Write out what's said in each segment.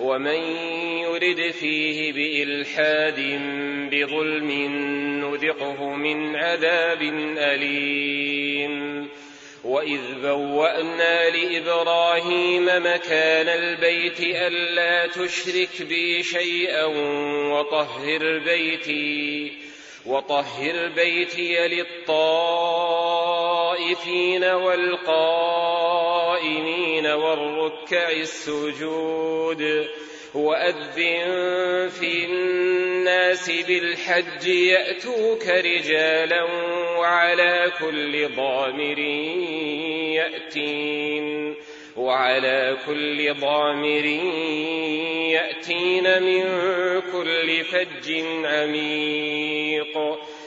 ومن يرد فيه بإلحاد بظلم نذقه من عذاب أليم. وإذ بوأنا لإبراهيم مكان البيت ألا تشرك بي شيئا وطهر بيتي وطهر بيتي للطائفين. والقائمين والركع السجود وأذن في الناس بالحج يأتوك رجالا وعلى كل ضامر يأتين وعلى كل ضامر يأتين من كل فج عميق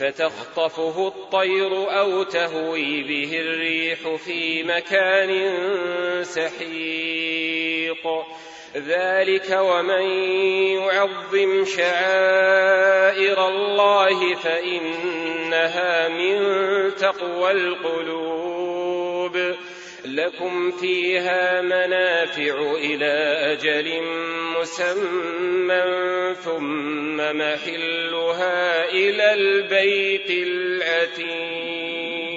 فتخطفه الطير أو تهوي به الريح في مكان سحيق. ذلك ومن يعظم شعائر الله فإنها من تقوى القلوب. لكم فيها منافع إلى أجل مسمى ثم محلها إلى البيت العتيق